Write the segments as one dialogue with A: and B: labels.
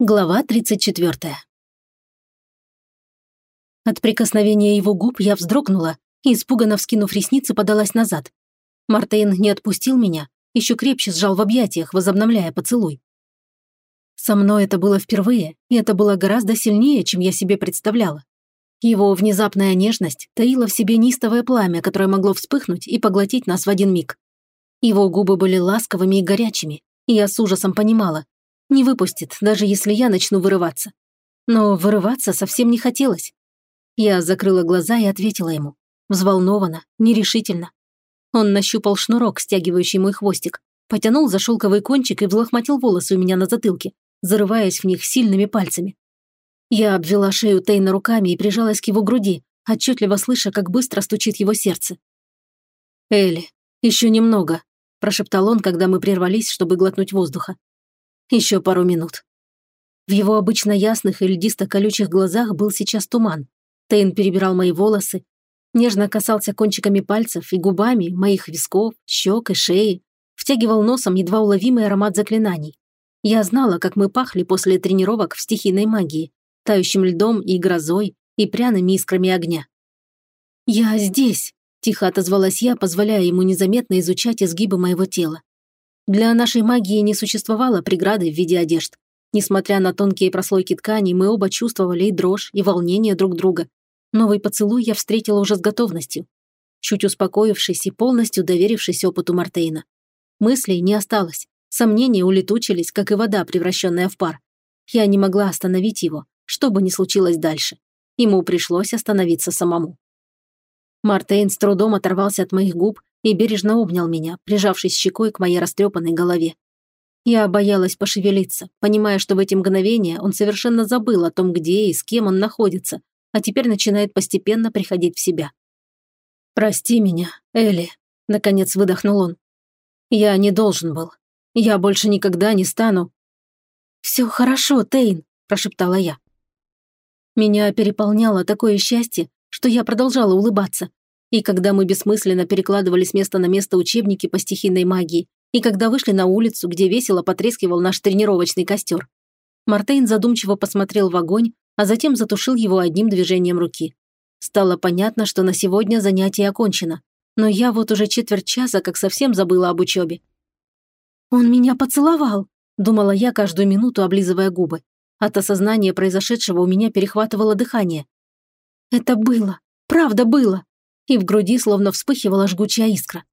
A: Глава 34. От прикосновения его губ я вздрогнула и, испуганно вскинув ресницы, подалась назад. Мартейн не отпустил меня, еще крепче сжал в объятиях, возобновляя поцелуй. Со мной это было впервые, и это было гораздо сильнее, чем я себе представляла. Его внезапная нежность таила в себе нистовое пламя, которое могло вспыхнуть и поглотить нас в один миг. Его губы были ласковыми и горячими, и я с ужасом понимала, не выпустит, даже если я начну вырываться. Но вырываться совсем не хотелось. Я закрыла глаза и ответила ему. Взволнованно, нерешительно. Он нащупал шнурок, стягивающий мой хвостик, потянул за шелковый кончик и взлохматил волосы у меня на затылке, зарываясь в них сильными пальцами. Я обвела шею Тейна руками и прижалась к его груди, отчетливо слыша, как быстро стучит его сердце. «Элли, еще немного», – прошептал он, когда мы прервались, чтобы глотнуть воздуха. Еще пару минут. В его обычно ясных и льдисто-колючих глазах был сейчас туман. Тейн перебирал мои волосы, нежно касался кончиками пальцев и губами моих висков, щек и шеи, втягивал носом едва уловимый аромат заклинаний. Я знала, как мы пахли после тренировок в стихийной магии, тающим льдом и грозой, и пряными искрами огня. «Я здесь», – тихо отозвалась я, позволяя ему незаметно изучать изгибы моего тела. Для нашей магии не существовало преграды в виде одежд. Несмотря на тонкие прослойки ткани, мы оба чувствовали и дрожь, и волнение друг друга. Новый поцелуй я встретила уже с готовностью. Чуть успокоившись и полностью доверившись опыту Мартейна. Мыслей не осталось. Сомнения улетучились, как и вода, превращенная в пар. Я не могла остановить его, что бы ни случилось дальше. Ему пришлось остановиться самому. Мартейн с трудом оторвался от моих губ и бережно обнял меня, прижавшись щекой к моей растрепанной голове. Я боялась пошевелиться, понимая, что в эти мгновения он совершенно забыл о том, где и с кем он находится, а теперь начинает постепенно приходить в себя. «Прости меня, Элли», — наконец выдохнул он. «Я не должен был. Я больше никогда не стану...» «Все хорошо, Тейн», – прошептала я. Меня переполняло такое счастье, что я продолжала улыбаться, и когда мы бессмысленно перекладывали с места на место учебники по стихийной магии, и когда вышли на улицу, где весело потрескивал наш тренировочный костер. Мартейн задумчиво посмотрел в огонь, а затем затушил его одним движением руки. Стало понятно, что на сегодня занятие окончено, но я вот уже четверть часа как совсем забыла об учебе. «Он меня поцеловал», – думала я каждую минуту, облизывая губы. От осознания произошедшего у меня перехватывало дыхание. Это было, правда было и в груди словно вспыхивала жгучая искра.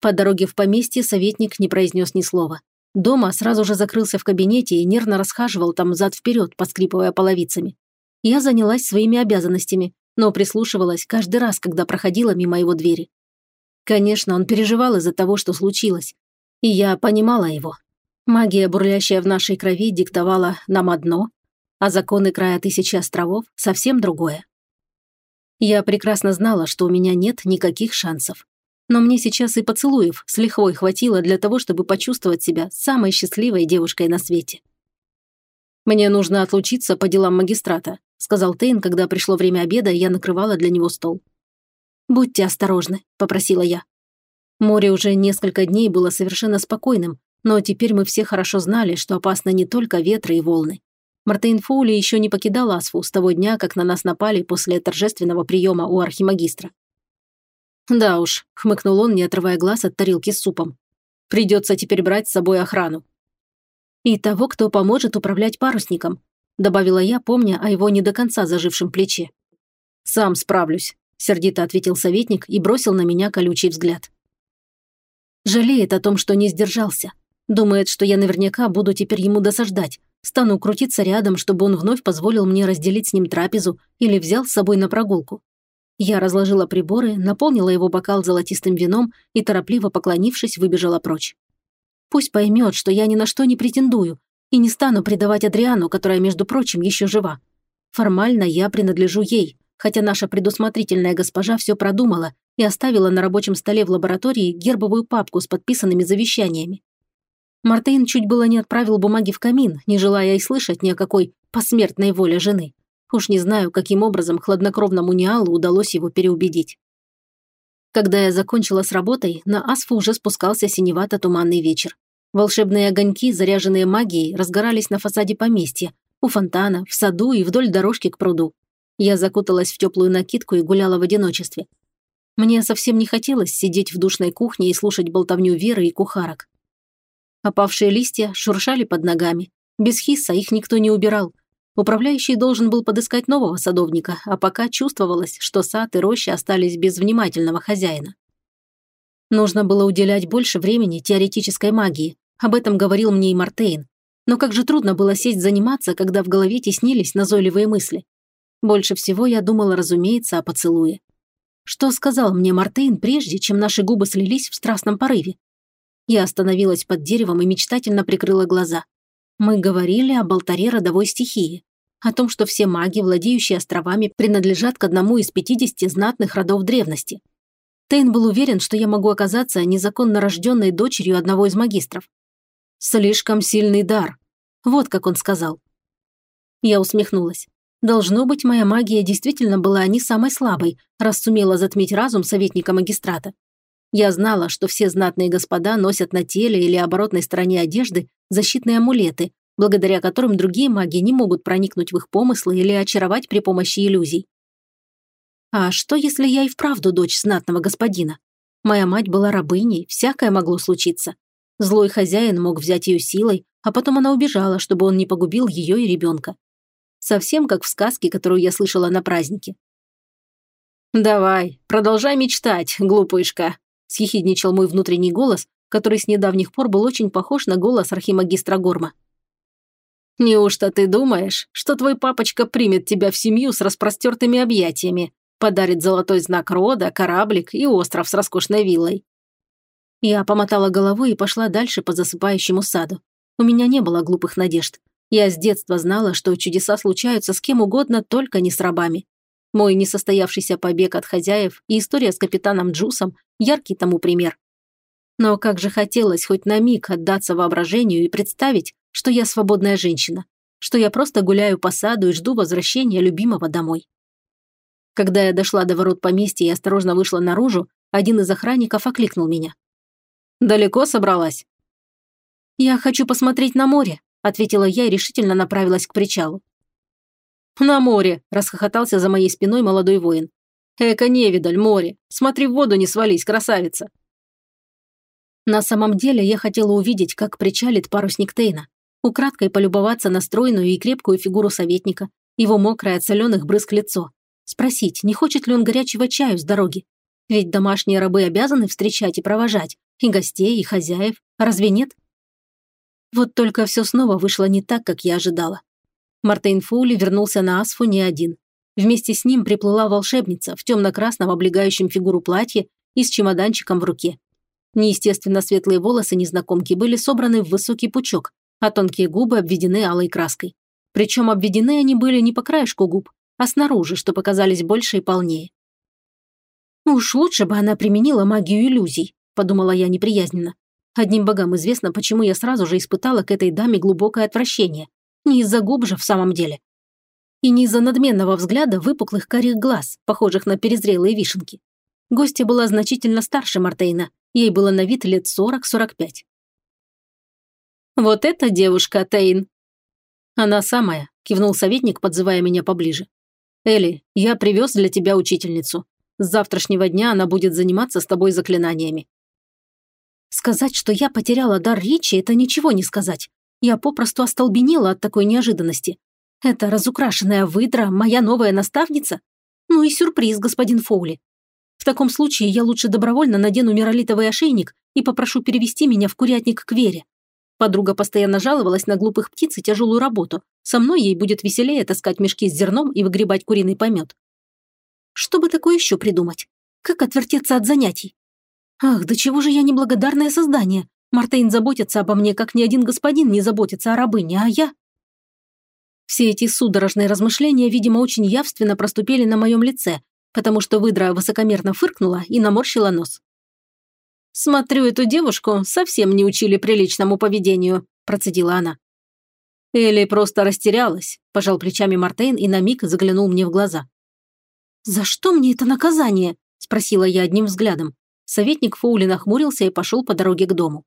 A: По дороге в поместье советник не произнес ни слова. Дома сразу же закрылся в кабинете и нервно расхаживал там зад-вперед, поскрипывая половицами. Я занялась своими обязанностями, но прислушивалась каждый раз, когда проходила мимо его двери. Конечно, он переживал из-за того, что случилось. И я понимала его. Магия, бурлящая в нашей крови, диктовала нам одно, а законы края тысячи островов – совсем другое. Я прекрасно знала, что у меня нет никаких шансов. Но мне сейчас и поцелуев с лихвой хватило для того, чтобы почувствовать себя самой счастливой девушкой на свете. «Мне нужно отлучиться по делам магистрата», сказал Тейн, когда пришло время обеда, и я накрывала для него стол. «Будьте осторожны», – попросила я. Море уже несколько дней было совершенно спокойным, но теперь мы все хорошо знали, что опасны не только ветры и волны. Мартейн Фоули еще не покидал Асфу с того дня, как на нас напали после торжественного приема у архимагистра. «Да уж», – хмыкнул он, не отрывая глаз от тарелки с супом. «Придется теперь брать с собой охрану». «И того, кто поможет управлять парусником», – добавила я, помня о его не до конца зажившем плече. «Сам справлюсь», – сердито ответил советник и бросил на меня колючий взгляд. Жалеет о том, что не сдержался. Думает, что я наверняка буду теперь ему досаждать, Стану крутиться рядом, чтобы он вновь позволил мне разделить с ним трапезу или взял с собой на прогулку. Я разложила приборы, наполнила его бокал золотистым вином и, торопливо поклонившись, выбежала прочь. Пусть поймет, что я ни на что не претендую и не стану предавать Адриану, которая, между прочим, еще жива. Формально я принадлежу ей, хотя наша предусмотрительная госпожа все продумала и оставила на рабочем столе в лаборатории гербовую папку с подписанными завещаниями. Мартейн чуть было не отправил бумаги в камин, не желая и слышать ни о какой посмертной воле жены. Уж не знаю, каким образом хладнокровному Ниалу удалось его переубедить. Когда я закончила с работой, на Асфу уже спускался синевато-туманный вечер. Волшебные огоньки, заряженные магией, разгорались на фасаде поместья, у фонтана, в саду и вдоль дорожки к пруду. Я закуталась в теплую накидку и гуляла в одиночестве. Мне совсем не хотелось сидеть в душной кухне и слушать болтовню Веры и кухарок. Опавшие листья шуршали под ногами. Без хисса их никто не убирал. Управляющий должен был подыскать нового садовника, а пока чувствовалось, что сад и роща остались без внимательного хозяина. Нужно было уделять больше времени теоретической магии. Об этом говорил мне и Мартейн. Но как же трудно было сесть заниматься, когда в голове теснились назойливые мысли. Больше всего я думала, разумеется, о поцелуе. Что сказал мне Мартейн прежде, чем наши губы слились в страстном порыве? Я остановилась под деревом и мечтательно прикрыла глаза. Мы говорили об алтаре родовой стихии, о том, что все маги, владеющие островами, принадлежат к одному из 50 знатных родов древности. Тейн был уверен, что я могу оказаться незаконно рожденной дочерью одного из магистров. «Слишком сильный дар», вот как он сказал. Я усмехнулась. Должно быть, моя магия действительно была не самой слабой, раз сумела затмить разум советника магистрата. Я знала, что все знатные господа носят на теле или оборотной стороне одежды защитные амулеты, благодаря которым другие маги не могут проникнуть в их помыслы или очаровать при помощи иллюзий. А что, если я и вправду дочь знатного господина? Моя мать была рабыней, всякое могло случиться. Злой хозяин мог взять ее силой, а потом она убежала, чтобы он не погубил ее и ребенка. Совсем как в сказке, которую я слышала на празднике. «Давай, продолжай мечтать, глупышка», – съехидничал мой внутренний голос, который с недавних пор был очень похож на голос архимагистра Горма. «Неужто ты думаешь, что твой папочка примет тебя в семью с распростертыми объятиями, подарит золотой знак рода, кораблик и остров с роскошной виллой?» Я помотала головой и пошла дальше по засыпающему саду. У меня не было глупых надежд. Я с детства знала, что чудеса случаются с кем угодно, только не с рабами. Мой несостоявшийся побег от хозяев и история с капитаном Джусом – яркий тому пример. Но как же хотелось хоть на миг отдаться воображению и представить, что я свободная женщина, что я просто гуляю по саду и жду возвращения любимого домой. Когда я дошла до ворот поместья и осторожно вышла наружу, один из охранников окликнул меня. «Далеко собралась?» «Я хочу посмотреть на море», ответила я и решительно направилась к причалу. «На море!» – расхохотался за моей спиной молодой воин. «Эка невидаль, море! Смотри в воду, не свались, красавица!» На самом деле я хотела увидеть, как причалит парусник Тейна, украдкой полюбоваться на стройную и крепкую фигуру советника, его мокрое от соленых брызг лицо, спросить, не хочет ли он горячего чаю с дороги. Ведь домашние рабы обязаны встречать и провожать, и гостей, и хозяев, разве нет? Вот только все снова вышло не так, как я ожидала. Мартейн Фоули вернулся на Асфу не один. Вместе с ним приплыла волшебница в темно-красном облегающем фигуру платье и с чемоданчиком в руке. Неестественно светлые волосы незнакомки были собраны в высокий пучок, а тонкие губы обведены алой краской. Причем обведены они были не по краешку губ, а снаружи, что показались больше и полнее. «Уж лучше бы она применила магию иллюзий», – подумала я неприязненно. Одним богам известно, почему я сразу же испытала к этой даме глубокое отвращение. Не из-за губ же в самом деле. И не из-за надменного взгляда выпуклых карих глаз, похожих на перезрелые вишенки. Гостья была значительно старше Мартейна, ей было на вид лет 40-45. «Вот эта девушка, Тейн!» «Она самая», – кивнул советник, подзывая меня поближе. «Элли, я привез для тебя учительницу. С завтрашнего дня она будет заниматься с тобой заклинаниями. Сказать, что я потеряла дар речи, это ничего не сказать. Я попросту остолбенела от такой неожиданности. Это разукрашенная выдра, моя новая наставница? Ну и сюрприз, господин Фоули. В таком случае я лучше добровольно надену миролитовый ошейник и попрошу перевести меня в курятник к Вере. Подруга постоянно жаловалась на глупых птиц и тяжелую работу. Со мной ей будет веселее таскать мешки с зерном и выгребать куриный помет. Что бы такое еще придумать? Как отвертеться от занятий? Ах, да чего же я неблагодарное создание? Мартейн заботится обо мне, как ни один господин не заботится о рабыне, а я... Все эти судорожные размышления, видимо, очень явственно проступили на моем лице, потому что выдра высокомерно фыркнула и наморщила нос. «Смотрю, эту девушку совсем не учили приличному поведению», – процедила она. Элли просто растерялась, пожал плечами Мартейн и на миг заглянул мне в глаза. «За что мне это наказание?» – спросила я одним взглядом. Советник Фоули нахмурился и пошел по дороге к дому.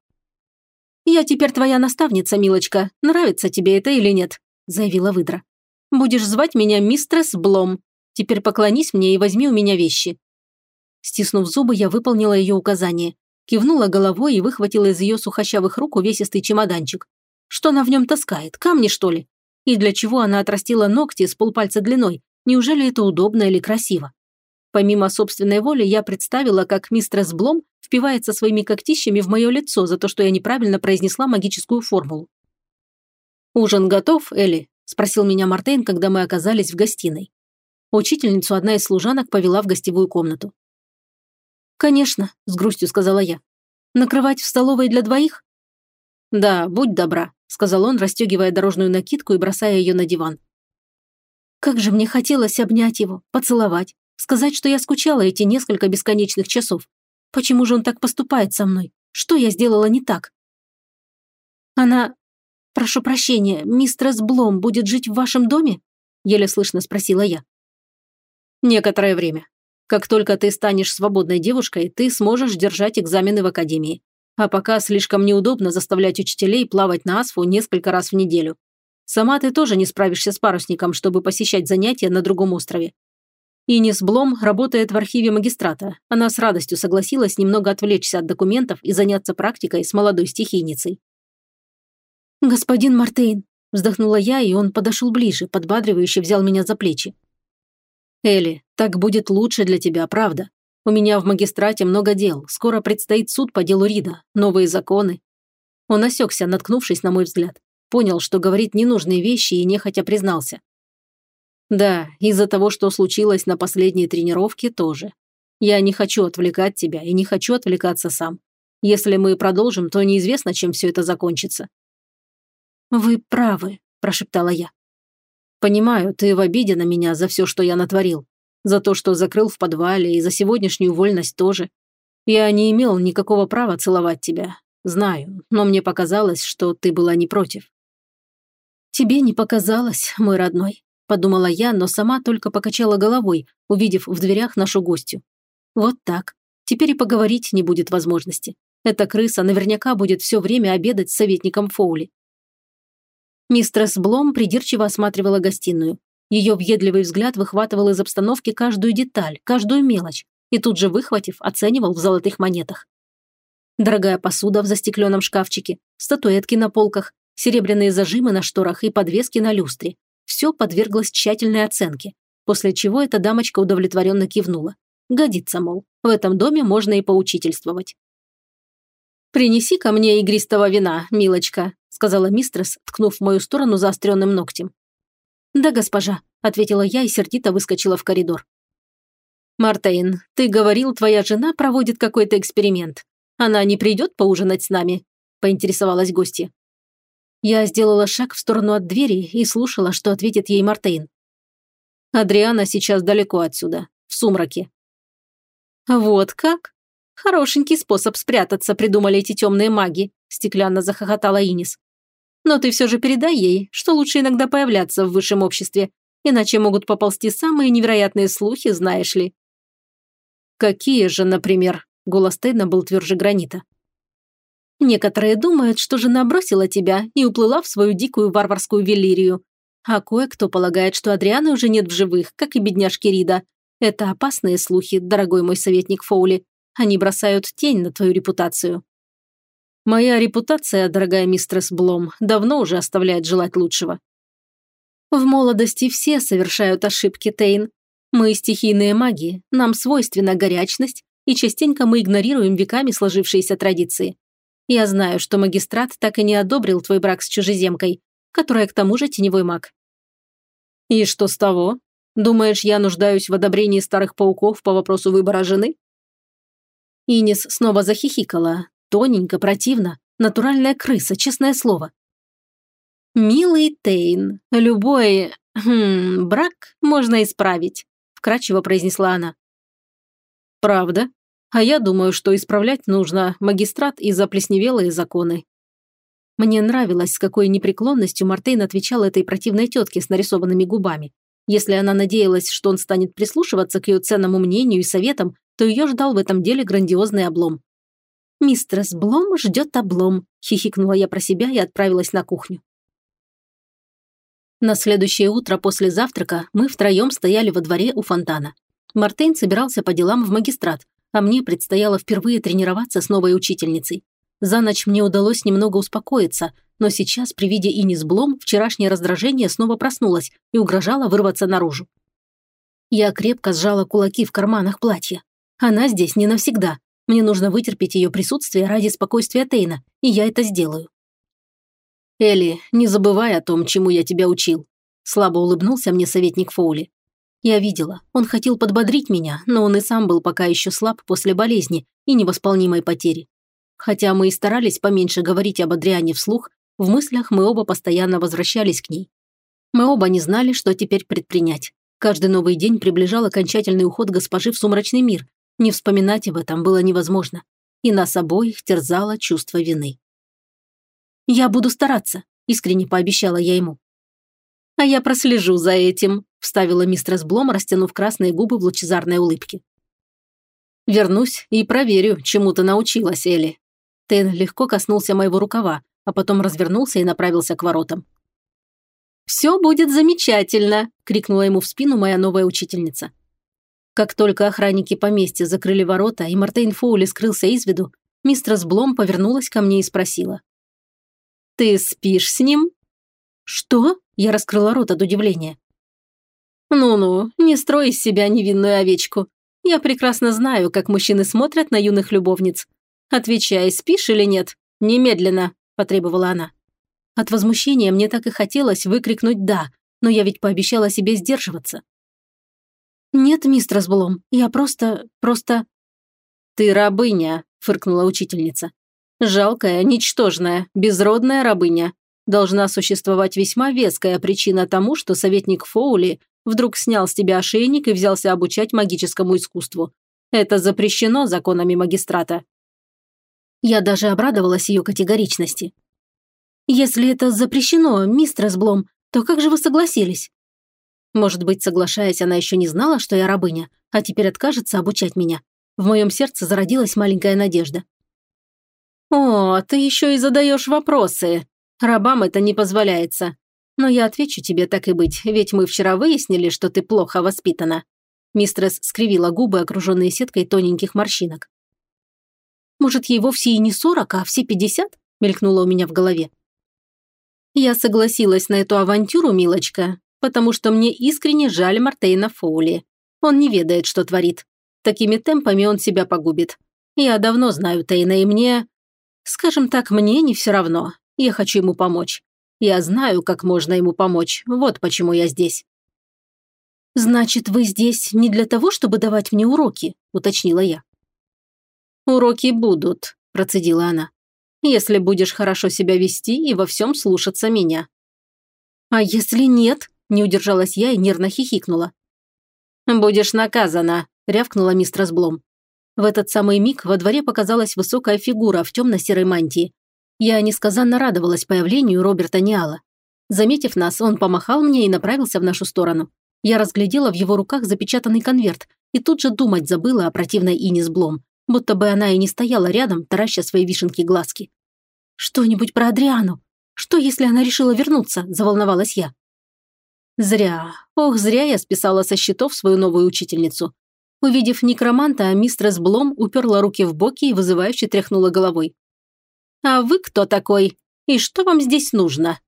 A: «Я теперь твоя наставница, милочка. Нравится тебе это или нет?» – заявила выдра. «Будешь звать меня мистрес Блом. Теперь поклонись мне и возьми у меня вещи». Стиснув зубы, я выполнила ее указание. Кивнула головой и выхватила из ее сухощавых рук увесистый чемоданчик. Что она в нем таскает? Камни, что ли? И для чего она отрастила ногти с полпальца длиной? Неужели это удобно или красиво? Помимо собственной воли, я представила, как мистерс Блом впивается своими когтищами в мое лицо за то, что я неправильно произнесла магическую формулу. «Ужин готов, Элли?» – спросил меня Мартейн, когда мы оказались в гостиной. Учительницу одна из служанок повела в гостевую комнату. «Конечно», – с грустью сказала я. «Накрывать в столовой для двоих?» «Да, будь добра», – сказал он, расстегивая дорожную накидку и бросая ее на диван. Как же мне хотелось обнять его, поцеловать, сказать, что я скучала эти несколько бесконечных часов. Почему же он так поступает со мной? Что я сделала не так? Она... Прошу прощения, мистерс Блом будет жить в вашем доме? Еле слышно спросила я. Некоторое время. Как только ты станешь свободной девушкой, ты сможешь держать экзамены в академии. А пока слишком неудобно заставлять учителей плавать на асфу несколько раз в неделю. Сама ты тоже не справишься с парусником, чтобы посещать занятия на другом острове. Инис Блом работает в архиве магистрата. Она с радостью согласилась немного отвлечься от документов и заняться практикой с молодой стихийницей. «Господин Мартейн», – вздохнула я, и он подошел ближе, подбадривающе взял меня за плечи. «Элли, так будет лучше для тебя, правда. У меня в магистрате много дел, скоро предстоит суд по делу Рида, новые законы». Он осекся, наткнувшись на мой взгляд. Понял, что говорит ненужные вещи и нехотя признался. Да, из-за того, что случилось на последней тренировке, тоже. Я не хочу отвлекать тебя и не хочу отвлекаться сам. Если мы продолжим, то неизвестно, чем все это закончится. Вы правы, прошептала я. Понимаю, ты в обиде на меня за все, что я натворил. За то, что закрыл в подвале, и за сегодняшнюю вольность тоже. Я не имел никакого права целовать тебя. Знаю, но мне показалось, что ты была не против. Тебе не показалось, мой родной подумала я, но сама только покачала головой, увидев в дверях нашу гостью. Вот так. Теперь и поговорить не будет возможности. Эта крыса наверняка будет все время обедать с советником Фоули. Мистрес Блом придирчиво осматривала гостиную. Ее въедливый взгляд выхватывал из обстановки каждую деталь, каждую мелочь, и тут же выхватив, оценивал в золотых монетах. Дорогая посуда в застекленном шкафчике, статуэтки на полках, серебряные зажимы на шторах и подвески на люстре, все подверглось тщательной оценке, после чего эта дамочка удовлетворенно кивнула. Годится, мол, в этом доме можно и поучительствовать. «Принеси ко мне игристого вина, милочка», сказала мистрес, ткнув в мою сторону заостренным ногтем. «Да, госпожа», – ответила я и сердито выскочила в коридор. «Мартейн, ты говорил, твоя жена проводит какой-то эксперимент. Она не придет поужинать с нами?» – поинтересовалась гостья. Я сделала шаг в сторону от двери и слушала, что ответит ей Мартейн. Адриана сейчас далеко отсюда, в сумраке. Вот как? Хорошенький способ спрятаться придумали эти темные маги, стеклянно захохотала Инис. Но ты все же передай ей, что лучше иногда появляться в высшем обществе, иначе могут поползти самые невероятные слухи, знаешь ли. Какие же, например? Голос Тейна был тверже гранита. Некоторые думают, что жена бросила тебя и уплыла в свою дикую варварскую велирию. А кое-кто полагает, что Адрианы уже нет в живых, как и бедняжки Рида. Это опасные слухи, дорогой мой советник Фоули. Они бросают тень на твою репутацию. Моя репутация, дорогая мистерс Блом, давно уже оставляет желать лучшего. В молодости все совершают ошибки, Тейн. Мы стихийные маги, нам свойственна горячность, и частенько мы игнорируем веками сложившиеся традиции. Я знаю, что магистрат так и не одобрил твой брак с чужеземкой, которая к тому же теневой маг. И что с того? Думаешь, я нуждаюсь в одобрении старых пауков по вопросу выбора жены? Инис снова захихикала. Тоненько, противно. Натуральная крыса, честное слово. «Милый Тейн, любой хм, брак можно исправить», – вкратчиво произнесла она. «Правда?» А я думаю, что исправлять нужно магистрат и заплесневелые законы. Мне нравилось, с какой непреклонностью Мартейн отвечал этой противной тетке с нарисованными губами. Если она надеялась, что он станет прислушиваться к ее ценному мнению и советам, то ее ждал в этом деле грандиозный облом. «Мистерс Блом ждет облом», – хихикнула я про себя и отправилась на кухню. На следующее утро после завтрака мы втроем стояли во дворе у фонтана. Мартейн собирался по делам в магистрат, а мне предстояло впервые тренироваться с новой учительницей. За ночь мне удалось немного успокоиться, но сейчас при виде Инис Блом вчерашнее раздражение снова проснулось и угрожало вырваться наружу. Я крепко сжала кулаки в карманах платья. Она здесь не навсегда, мне нужно вытерпеть ее присутствие ради спокойствия Тейна, и я это сделаю. «Элли, не забывай о том, чему я тебя учил», – слабо улыбнулся мне советник Фоули. Я видела, он хотел подбодрить меня, но он и сам был пока еще слаб после болезни и невосполнимой потери. Хотя мы и старались поменьше говорить об Адриане вслух, в мыслях мы оба постоянно возвращались к ней. Мы оба не знали, что теперь предпринять. Каждый новый день приближал окончательный уход госпожи в сумрачный мир, не вспоминать об этом было невозможно. И нас обоих терзало чувство вины. «Я буду стараться», – искренне пообещала я ему. «А я прослежу за этим», – вставила мистерс Блом, растянув красные губы в лучезарной улыбке. «Вернусь и проверю, чему ты научилась, Элли». Тен легко коснулся моего рукава, а потом развернулся и направился к воротам. «Все будет замечательно!» – крикнула ему в спину моя новая учительница. Как только охранники поместья закрыли ворота и Мартейн Фоули скрылся из виду, мистерс Блом повернулась ко мне и спросила. «Ты спишь с ним?» «Что?» – я раскрыла рот от удивления. «Ну-ну, не строй из себя невинную овечку. Я прекрасно знаю, как мужчины смотрят на юных любовниц. Отвечай, спишь или нет? Немедленно!» – потребовала она. От возмущения мне так и хотелось выкрикнуть «да», но я ведь пообещала себе сдерживаться. «Нет, мистер Блом, я просто... просто...» «Ты рабыня», – фыркнула учительница. «Жалкая, ничтожная, безродная рабыня. Должна существовать весьма веская причина тому, что советник Фоули вдруг снял с тебя ошейник и взялся обучать магическому искусству. Это запрещено законами магистрата». Я даже обрадовалась ее категоричности. «Если это запрещено, мистер Блом, то как же вы согласились?» Может быть, соглашаясь, она еще не знала, что я рабыня, а теперь откажется обучать меня. В моем сердце зародилась маленькая надежда. «О, ты еще и задаешь вопросы. Рабам это не позволяется. Но я отвечу тебе так и быть, ведь мы вчера выяснили, что ты плохо воспитана». Мистресс скривила губы, окруженные сеткой тоненьких морщинок. «Может, ей вовсе и не сорок, а все пятьдесят?» мелькнуло у меня в голове. Я согласилась на эту авантюру, милочка, потому что мне искренне жаль Мартейна Фоули. Он не ведает, что творит. Такими темпами он себя погубит. Я давно знаю Тейна, и мне... Скажем так, мне не все равно. Я хочу ему помочь. Я знаю, как можно ему помочь. Вот почему я здесь». «Значит, вы здесь не для того, чтобы давать мне уроки?» – уточнила я. «Уроки будут», – процедила она. «Если будешь хорошо себя вести и во всем слушаться меня». «А если нет?» Не удержалась я и нервно хихикнула. «Будешь наказана», – рявкнула мистерс Блом. В этот самый миг во дворе показалась высокая фигура в темно-серой мантии. Я несказанно радовалась появлению Роберта Ниала. Заметив нас, он помахал мне и направился в нашу сторону. Я разглядела в его руках запечатанный конверт и тут же думать забыла о противной Инис Блом, будто бы она и не стояла рядом, тараща свои вишенки глазки. «Что-нибудь про Адриану? Что, если она решила вернуться?» – заволновалась я. Зря. Ох, зря я списала со счетов свою новую учительницу. Увидев некроманта, мистерс Блом уперла руки в боки и вызывающе тряхнула головой. «А вы кто такой? И что вам здесь нужно?»